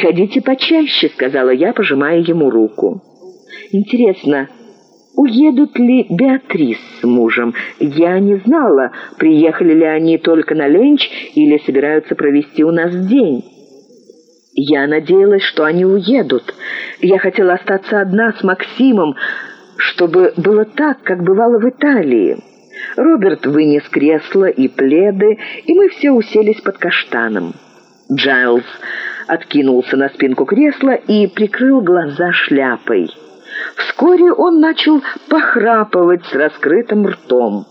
«Приходите почаще», — сказала я, пожимая ему руку. «Интересно, уедут ли Беатрис с мужем? Я не знала, приехали ли они только на ленч или собираются провести у нас день». Я надеялась, что они уедут. Я хотела остаться одна с Максимом, чтобы было так, как бывало в Италии. Роберт вынес кресло и пледы, и мы все уселись под каштаном. Джайлз откинулся на спинку кресла и прикрыл глаза шляпой. Вскоре он начал похрапывать с раскрытым ртом.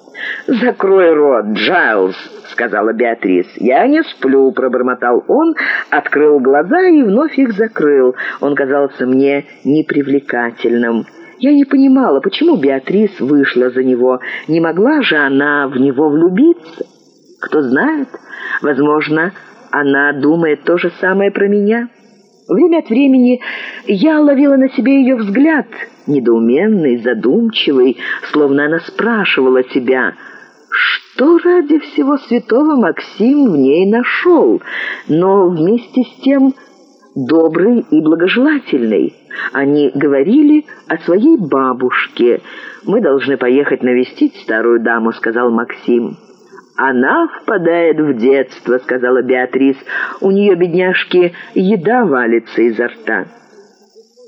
«Закрой рот, Джайлз», — сказала Беатрис. «Я не сплю», — пробормотал он, открыл глаза и вновь их закрыл. Он казался мне непривлекательным. Я не понимала, почему Беатрис вышла за него. Не могла же она в него влюбиться? Кто знает, возможно, она думает то же самое про меня. Время от времени я ловила на себе ее взгляд, недоуменный, задумчивый, словно она спрашивала себя, что ради всего святого Максим в ней нашел, но вместе с тем добрый и благожелательный. Они говорили о своей бабушке. «Мы должны поехать навестить старую даму», — сказал Максим. «Она впадает в детство», — сказала Беатрис. «У нее, бедняжки, еда валится изо рта».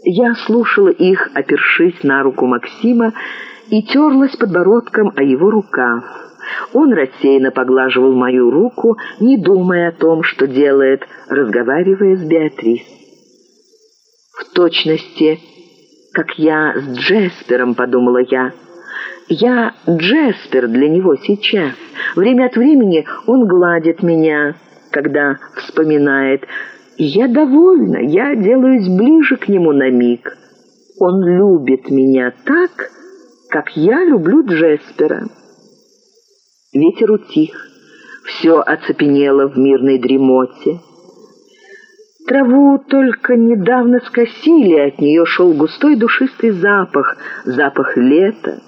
Я слушала их, опершись на руку Максима, и терлась подбородком о его рукав. Он рассеянно поглаживал мою руку, не думая о том, что делает, разговаривая с Беатрис. В точности, как я с Джеспером, подумала я. Я Джеспер для него сейчас. Время от времени он гладит меня, когда вспоминает. Я довольна, я делаюсь ближе к нему на миг. Он любит меня так, как я люблю Джеспера. Ветер утих, все оцепенело в мирной дремоте. Траву только недавно скосили, от нее шел густой душистый запах, запах лета.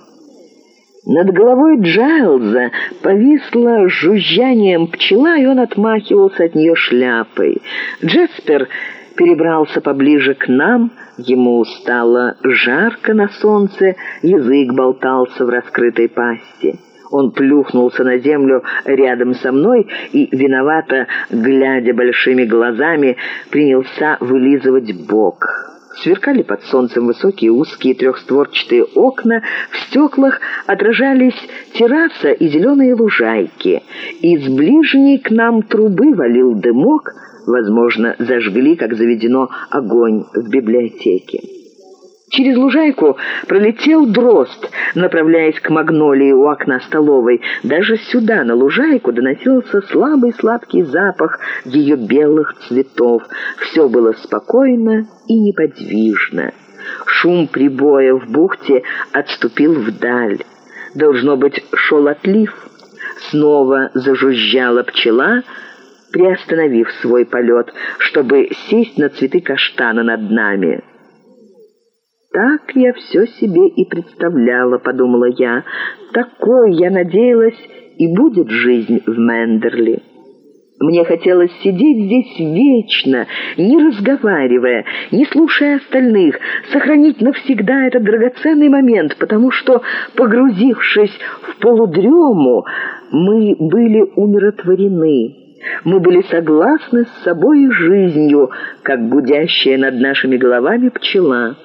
Над головой Джайлза повисла жужжанием пчела, и он отмахивался от нее шляпой. Джеспер перебрался поближе к нам, ему стало жарко на солнце, язык болтался в раскрытой пасти. Он плюхнулся на землю рядом со мной и, виновато, глядя большими глазами, принялся вылизывать бок. Сверкали под солнцем высокие узкие трехстворчатые окна, в стеклах отражались терраса и зеленые лужайки. Из ближней к нам трубы валил дымок, возможно, зажгли, как заведено, огонь в библиотеке. Через лужайку пролетел дрозд, направляясь к магнолии у окна столовой. Даже сюда, на лужайку, доносился слабый сладкий запах ее белых цветов. Все было спокойно и неподвижно. Шум прибоя в бухте отступил вдаль. Должно быть, шел отлив. Снова зажужжала пчела, приостановив свой полет, чтобы сесть на цветы каштана над нами. «Так я все себе и представляла», — подумала я. «Такой, я надеялась, и будет жизнь в Мендерли». Мне хотелось сидеть здесь вечно, не разговаривая, не слушая остальных, сохранить навсегда этот драгоценный момент, потому что, погрузившись в полудрему, мы были умиротворены. Мы были согласны с собой и жизнью, как гудящая над нашими головами пчела.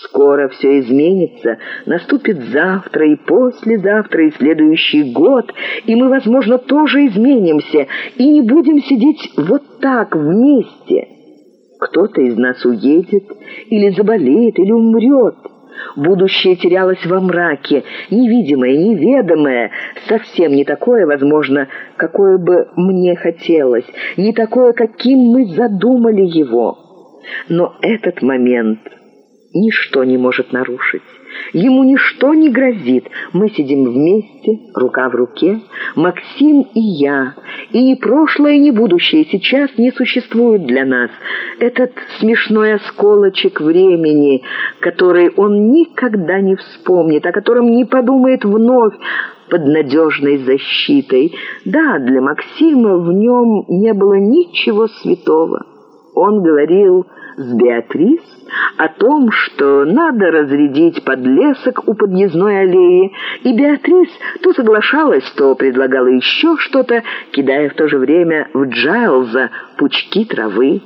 Скоро все изменится, наступит завтра и послезавтра и следующий год, и мы, возможно, тоже изменимся и не будем сидеть вот так вместе. Кто-то из нас уедет или заболеет, или умрет. Будущее терялось во мраке, невидимое, неведомое, совсем не такое, возможно, какое бы мне хотелось, не такое, каким мы задумали его. Но этот момент ничто не может нарушить. Ему ничто не грозит. Мы сидим вместе, рука в руке, Максим и я. И ни прошлое, ни будущее сейчас не существуют для нас. Этот смешной осколочек времени, который он никогда не вспомнит, о котором не подумает вновь, под надежной защитой. Да, для Максима в нем не было ничего святого. Он говорил с Беатрис о том, что надо разрядить подлесок у подъездной аллеи, и Беатрис то соглашалась, то предлагала еще что-то, кидая в то же время в Джайлза пучки травы.